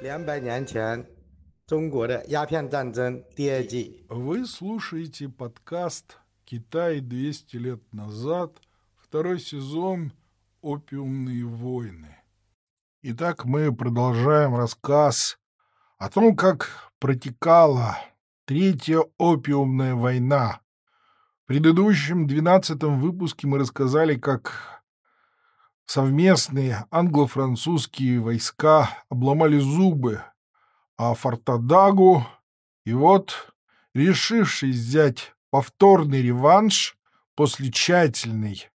两百年前，中国的鸦片战争第二季。 Вы слушаете подкаст «Китай 200 лет назад», второй сезон «Опиумные войны». Итак, мы продолжаем рассказ о том, как протекала Третья опиумная война. В предыдущем двенадцатом выпуске мы рассказали, как совместные англо-французские войска обломали зубы а Фортадагу, и вот, решившись взять повторный реванш после тщательной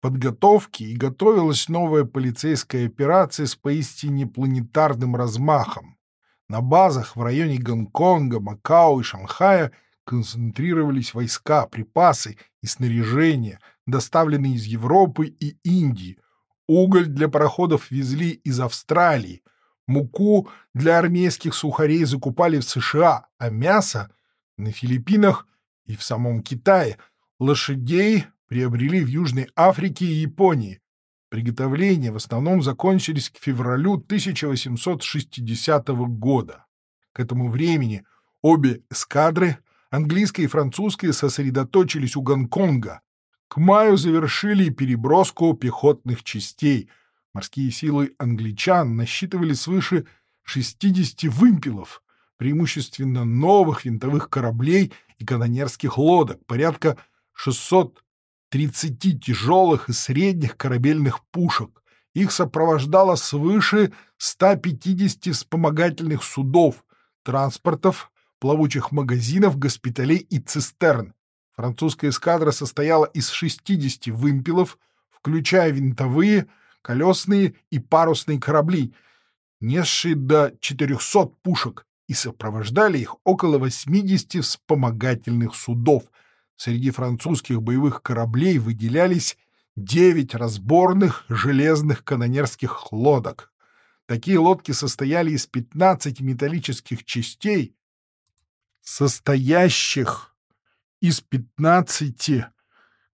подготовки, и готовилась новая полицейская операция с поистине планетарным размахом. На базах в районе Гонконга, Макао и Шанхая концентрировались войска, припасы и снаряжение, доставленные из Европы и Индии. Уголь для пароходов везли из Австралии, муку для армейских сухарей закупали в США, а мясо — на Филиппинах и в самом Китае. Лошадей приобрели в Южной Африке и Японии. Приготовления в основном закончились к февралю 1860 года. К этому времени обе эскадры, английская и французская, сосредоточились у Гонконга. К маю завершили переброску пехотных частей. Морские силы англичан насчитывали свыше 60 вымпелов, преимущественно новых винтовых кораблей и канонерских лодок, порядка 630 тяжелых и средних корабельных пушек. Их сопровождало свыше 150 вспомогательных судов, транспортов, плавучих магазинов, госпиталей и цистерн. Французская эскадра состояла из 60 вымпелов, включая винтовые, колесные и парусные корабли, несшие до 400 пушек, и сопровождали их около 80 вспомогательных судов. Среди французских боевых кораблей выделялись 9 разборных железных канонерских лодок. Такие лодки состояли из 15 металлических частей, состоящих из 15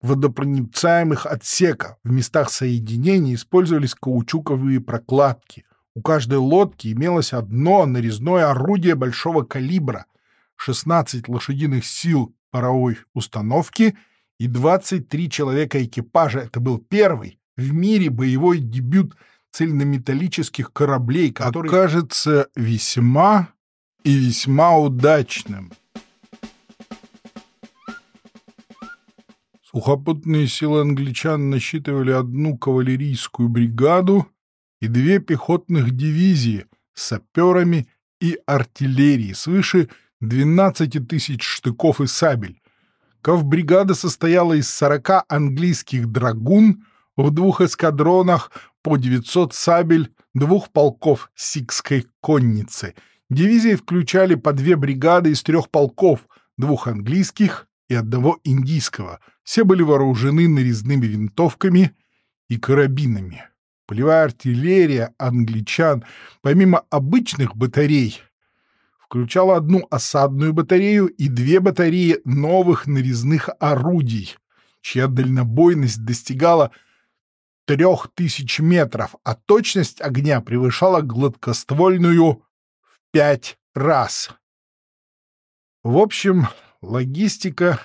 водопроницаемых отсека. В местах соединения использовались каучуковые прокладки. У каждой лодки имелось одно нарезное орудие большого калибра, 16 лошадиных сил паровой установки и 23 человека экипажа. Это был первый в мире боевой дебют цельнометаллических кораблей, который кажется весьма и весьма удачным. Сухопутные силы англичан насчитывали одну кавалерийскую бригаду и две пехотных дивизии с саперами и артиллерией, свыше 12 тысяч штыков и сабель. Кавбригада состояла из 40 английских драгун в двух эскадронах по 900 сабель, двух полков сикской конницы. Дивизии включали по две бригады из трех полков, двух английских и одного индийского. Все были вооружены нарезными винтовками и карабинами. Полевая артиллерия англичан, помимо обычных батарей, включала одну осадную батарею и две батареи новых нарезных орудий, чья дальнобойность достигала трех тысяч метров, а точность огня превышала гладкоствольную в пять раз. В общем, логистика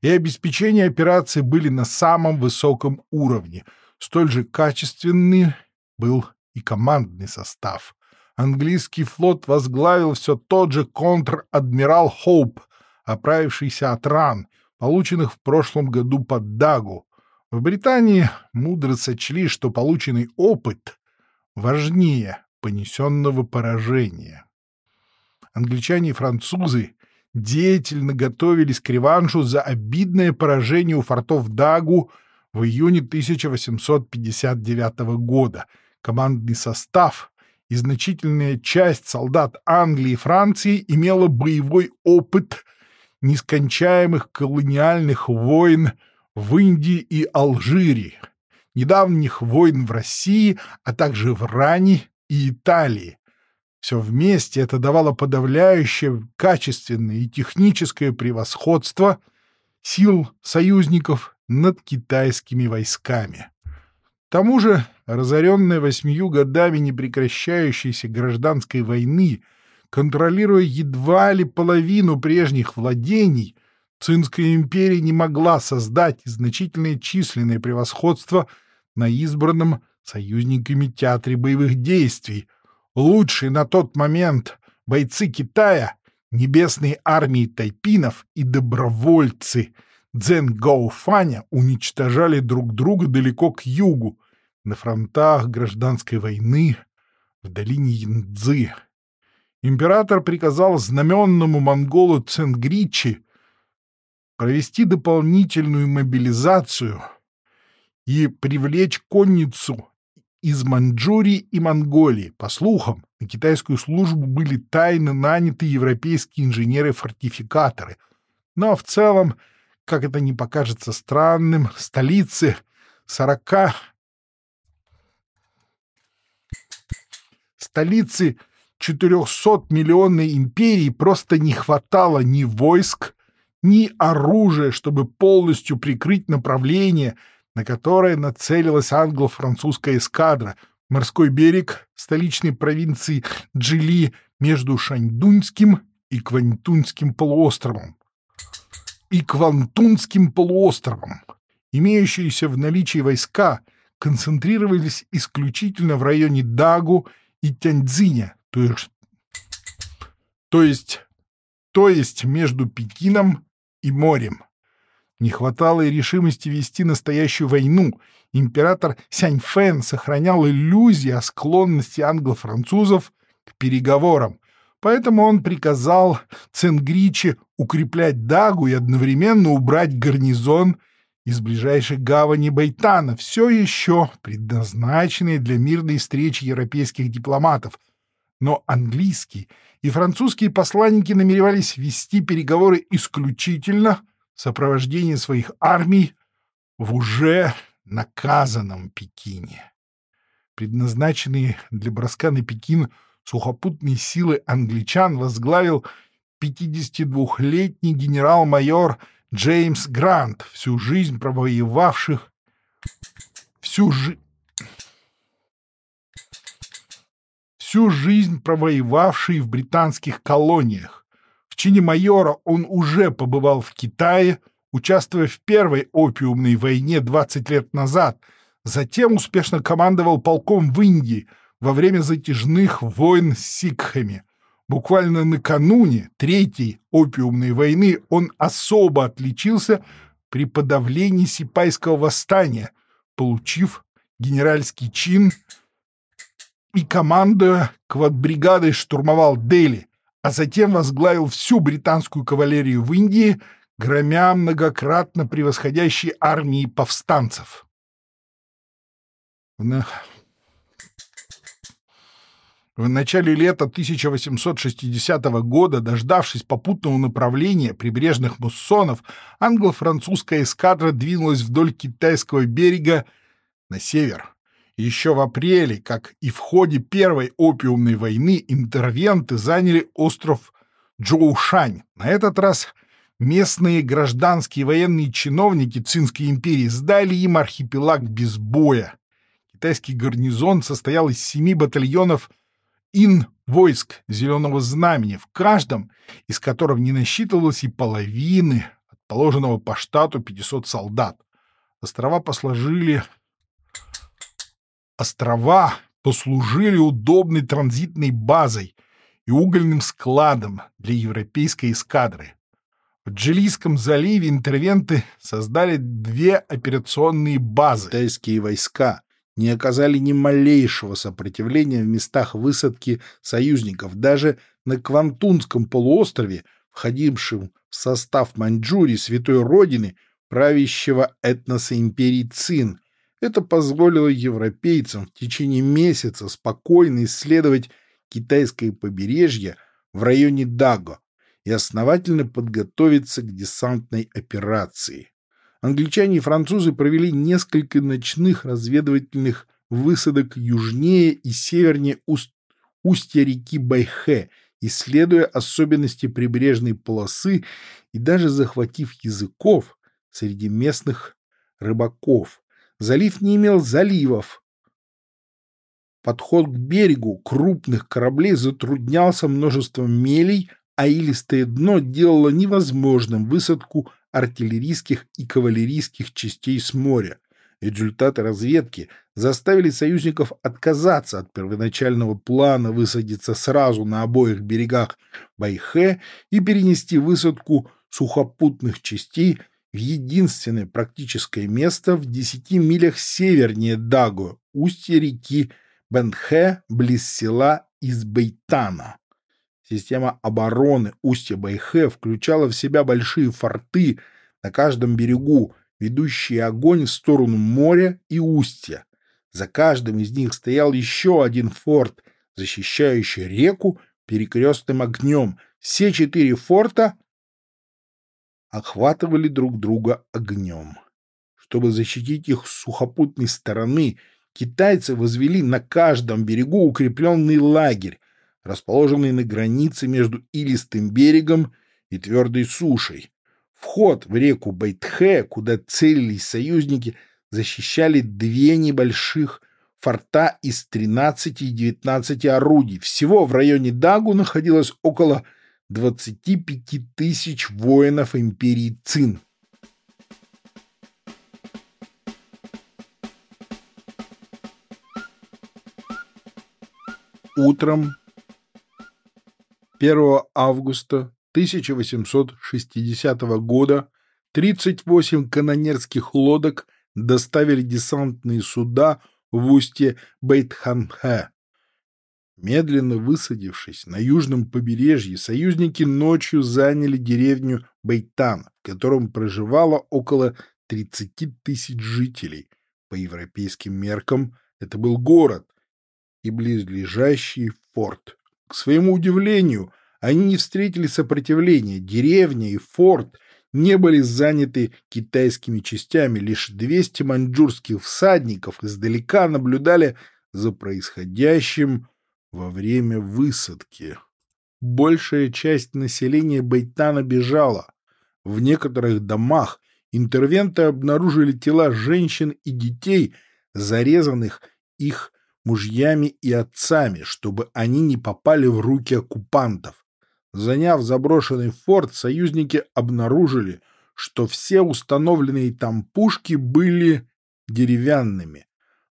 и обеспечение операции были на самом высоком уровне. Столь же качественный был и командный состав. Английский флот возглавил все тот же контр-адмирал Хоуп, оправившийся от ран, полученных в прошлом году под Дагу. В Британии мудро сочли, что полученный опыт важнее понесенного поражения. Англичане и французы деятельно готовились к реваншу за обидное поражение у фортов Дагу в июне 1859 года. Командный состав и значительная часть солдат Англии и Франции имела боевой опыт нескончаемых колониальных войн в Индии и Алжире, недавних войн в России, а также в Иране и Италии. Все вместе это давало подавляющее качественное и техническое превосходство сил союзников над китайскими войсками. К тому же, разоренная восьмию годами непрекращающейся гражданской войны, контролируя едва ли половину прежних владений, Цинская империя не могла создать значительное численное превосходство на избранном союзниками театре боевых действий. Лучшие на тот момент бойцы Китая, небесные армии тайпинов и добровольцы Цзэн Гаофаня уничтожали друг друга далеко к югу, на фронтах гражданской войны в долине Янцзы. Император приказал знаменному монголу Ценгричи провести дополнительную мобилизацию и привлечь конницу из Маньчжурии и Монголии. По слухам, на китайскую службу были тайно наняты европейские инженеры-фортификаторы. Но в целом, как это не покажется странным, столицы 40 столицы 400-миллионной империи просто не хватало ни войск, ни оружия, чтобы полностью прикрыть направление, на которое нацелилась англо-французская эскадра, морской берег столичной провинции Джили между Шаньдуньским и Квантунским полуостровом. И Квантунским полуостровом. Имеющиеся в наличии войска концентрировались исключительно в районе Дагу и Тяньцзиня, то есть, то есть, то есть между Пекином и морем. Не хватало и решимости вести настоящую войну. Император Сяньфэн сохранял иллюзии о склонности англо-французов к переговорам, поэтому он приказал Ценгриче укреплять Дагу и одновременно убрать гарнизон из ближайшей гавани Байтана, все еще предназначенные для мирной встречи европейских дипломатов. Но английские и французские посланники намеревались вести переговоры исключительно в сопровождении своих армий в уже наказанном Пекине. Предназначенные для броска на Пекин сухопутные силы англичан возглавил 52-летний генерал-майор Джеймс Грант, всю жизнь провоевавших всю жизнь всю жизнь провоевавший в британских колониях. Чине майора он уже побывал в Китае, участвуя в первой опиумной войне 20 лет назад, затем успешно командовал полком в Индии во время затяжных войн с сикхами. Буквально накануне Третьей опиумной войны он особо отличился при подавлении сипайского восстания, получив генеральский чин и командуя квадбригадой штурмовал Дели, а затем возглавил всю британскую кавалерию в Индии, громя многократно превосходящей армии повстанцев. В начале лета 1860 года, дождавшись попутного направления прибрежных муссонов, англо-французская эскадра двинулась вдоль китайского берега на север. Еще в апреле, как и в ходе Первой опиумной войны, интервенты заняли остров Джоушань. На этот раз местные гражданские военные чиновники Цинской империи сдали им архипелаг без боя. Китайский гарнизон состоял из семи батальонов ин-войск Зеленого Знамени, в каждом из которых не насчитывалось и половины от положенного по штату 500 солдат. Острова посложили Острова послужили удобной транзитной базой и угольным складом для европейской эскадры. В Джилийском заливе интервенты создали две операционные базы. Китайские войска не оказали ни малейшего сопротивления в местах высадки союзников. Даже на Квантунском полуострове, входившем в состав Маньчжурии, святой родины, правящего этноса империи Цин, это позволило европейцам в течение месяца спокойно исследовать китайское побережье в районе Даго и основательно подготовиться к десантной операции. Англичане и французы провели несколько ночных разведывательных высадок южнее и севернее уст устья реки Байхэ, исследуя особенности прибрежной полосы и даже захватив языков среди местных рыбаков, залив не имел заливов. Подход к берегу крупных кораблей затруднялся множеством мелей, а илистое дно делало невозможным высадку артиллерийских и кавалерийских частей с моря. Результаты разведки заставили союзников отказаться от первоначального плана высадиться сразу на обоих берегах Байхе и перенести высадку сухопутных частей в единственное практическое место в 10 милях севернее Даго, устье реки Бенхе, близ села Избейтана. Система обороны устья Байхе включала в себя большие форты на каждом берегу, ведущие огонь в сторону моря и устья. За каждым из них стоял еще один форт, защищающий реку перекрестным огнем. Все четыре форта охватывали друг друга огнем. Чтобы защитить их с сухопутной стороны, китайцы возвели на каждом берегу укрепленный лагерь, расположенный на границе между илистым берегом и твердой сушей. Вход в реку Байтхе, куда целились союзники, защищали две небольших форта из 13 и 19 орудий. Всего в районе Дагу находилось около 25 тысяч воинов империи Цин. Утром 1 августа 1860 года 38 канонерских лодок доставили десантные суда в устье Бейтханхе. Медленно высадившись на южном побережье, союзники ночью заняли деревню Бейтан, в котором проживало около 30 тысяч жителей. По европейским меркам это был город и близлежащий форт. К своему удивлению, они не встретили сопротивления. Деревня и форт не были заняты китайскими частями. Лишь 200 маньчжурских всадников издалека наблюдали за происходящим во время высадки. Большая часть населения Байтана бежала. В некоторых домах интервенты обнаружили тела женщин и детей, зарезанных их мужьями и отцами, чтобы они не попали в руки оккупантов. Заняв заброшенный форт, союзники обнаружили, что все установленные там пушки были деревянными.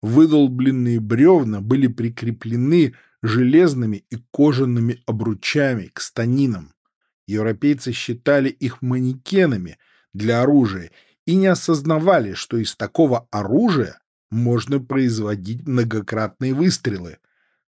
Выдолбленные бревна были прикреплены железными и кожаными обручами к станинам. Европейцы считали их манекенами для оружия и не осознавали, что из такого оружия можно производить многократные выстрелы.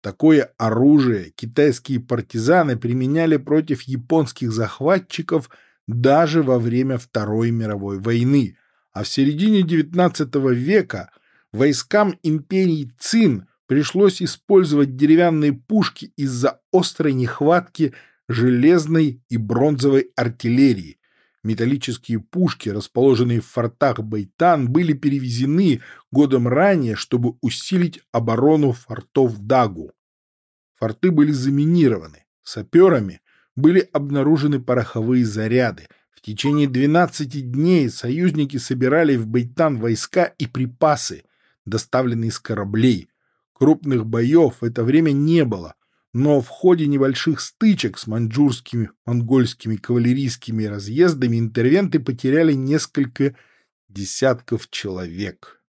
Такое оружие китайские партизаны применяли против японских захватчиков даже во время Второй мировой войны, а в середине XIX века войскам империи Цин пришлось использовать деревянные пушки из-за острой нехватки железной и бронзовой артиллерии. Металлические пушки, расположенные в фортах Байтан, были перевезены годом ранее, чтобы усилить оборону фортов Дагу. Форты были заминированы. Саперами были обнаружены пороховые заряды. В течение 12 дней союзники собирали в Байтан войска и припасы, доставленные с кораблей. Крупных боев в это время не было, но в ходе небольших стычек с маньчжурскими, монгольскими кавалерийскими разъездами интервенты потеряли несколько десятков человек.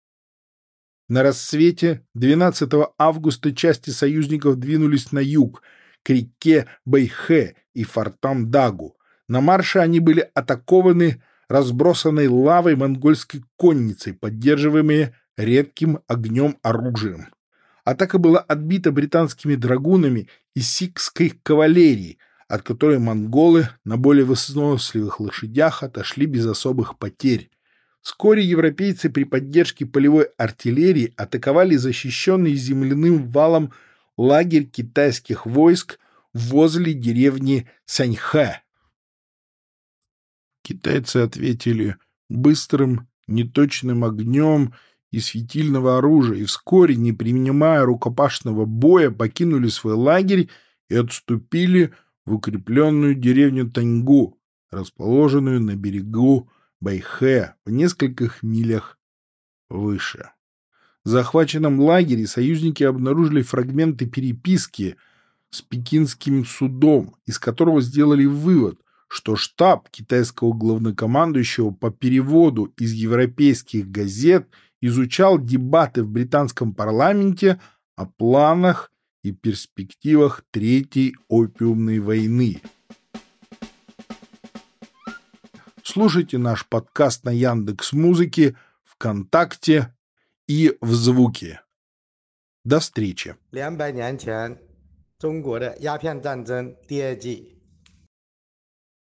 На рассвете 12 августа части союзников двинулись на юг, к реке Бэйхэ и фортам Дагу. На марше они были атакованы разбросанной лавой монгольской конницей, поддерживаемые редким огнем оружием. Атака была отбита британскими драгунами и сикской кавалерией, от которой монголы на более выносливых лошадях отошли без особых потерь. Вскоре европейцы при поддержке полевой артиллерии атаковали защищенный земляным валом лагерь китайских войск возле деревни Саньхэ. Китайцы ответили быстрым, неточным огнем и светильного оружия, и вскоре, не принимая рукопашного боя, покинули свой лагерь и отступили в укрепленную деревню Таньгу, расположенную на берегу Байхэ в нескольких милях выше. В захваченном лагере союзники обнаружили фрагменты переписки с пекинским судом, из которого сделали вывод, что штаб китайского главнокомандующего по переводу из европейских газет изучал дебаты в британском парламенте о планах и перспективах Третьей опиумной войны. Слушайте наш подкаст на Яндекс Музыке, ВКонтакте и в Звуке. До встречи. 两百年前，中国的鸦片战争第二季